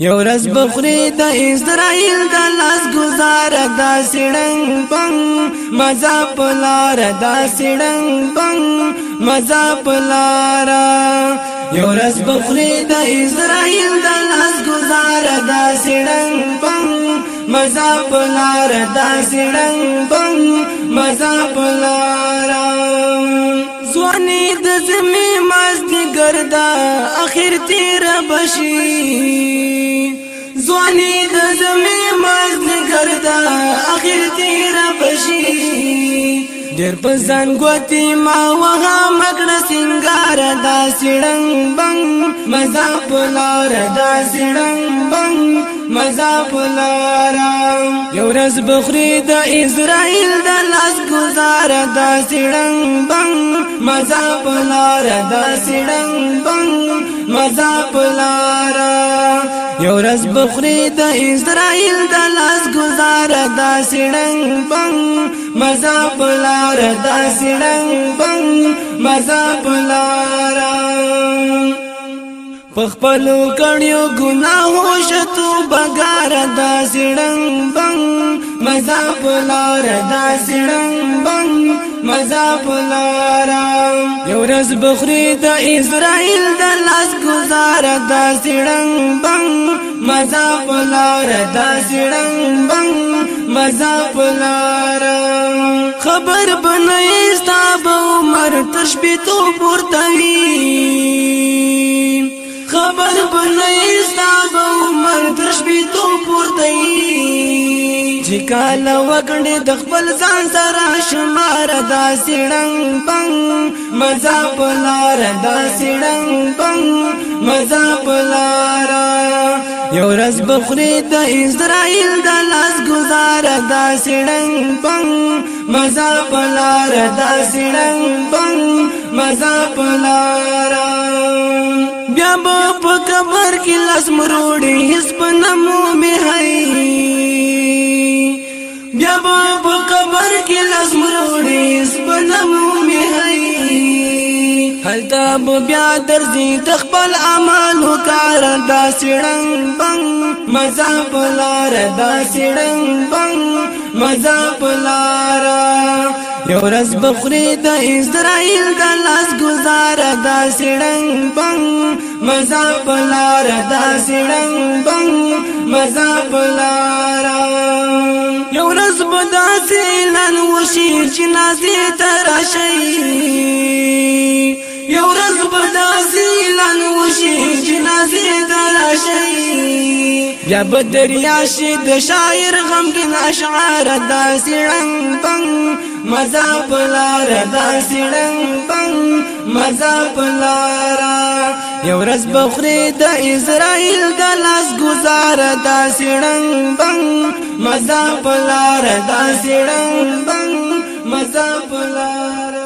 یو رز بخوری دا اسرائیل دا لاس گزار دا سیڑنگ بنگ مزا پلار دا سیڑنگ بنگ مزا پلار یو رز بخوری دا اسرائیل دا لاس گزار دا سیڑنگ بنگ مزا پلار دا سیڑنگ بنگ مزا پلار زوانی د زمین دردا اخر تیر بشي زوانی د زمي مزد ګردا اخر تیر بشي ډېر پزان غوتی ما وها مګړه سنگار دا سړنګ بنګ مزا پلار دا سړنګ بنګ مزا پلار یو رز بخری د اسرائیل د لار دا سړنګ بنګ مزا په لار دا سړنګ بنګ مزا په لار یو رز بخری د اسرائیل د لاس گزار دا سړنګ بنګ مزا په لار دا سړنګ بنګ مزا په لار پخپلو کړیو گناهو شتو بګار دا زړنګ مزا پلار دا سړم بنګ مزا پلار یو رز بخری د اسرائیل د لاس گزار دا سړم بنګ مزا پلار دا سړم بنګ مزا پلار خبر بنئ استاب عمر تشبیه تو پورتوی خبر بنئ استاب عمر تشبیه تو پورتوی چې کاله وګړي د خپل ځان سره شمار دا سړنګ بنګ مزه پلار دا سړنګ بنګ مزه پلار یو رز بخری د اسرائیل د لاس گزار دا سړنګ بنګ مزه پلار دا سړنګ بنګ مزه پلار بیا په قبر کې لاس مروړي حسب نمو می هي نمو می هي هل تاب بیا درځي تخبل اعمال وکړ دا سړنګ بنګ مزه بلار دا سړنګ بنګ مزه بلار یو رس بخری د اسرائیل د لاس گزار دا سړنګ بنګ مزه بلار دا سړنګ بنګ مزه بلار بدا سیلن وشی جنازی تراشی یو رز بدا سیلن وشی جنازی تراشی بیا بدریا شي د شاعر غمګین اشعار داسې رنگ بنگ مزا پلار داسې رنگ بنگ مزا پلار یو رز بخری د اسرائیل د لاس گزار دا سړنګ بنګ مزا پلار دا سړنګ بنګ مزا پلار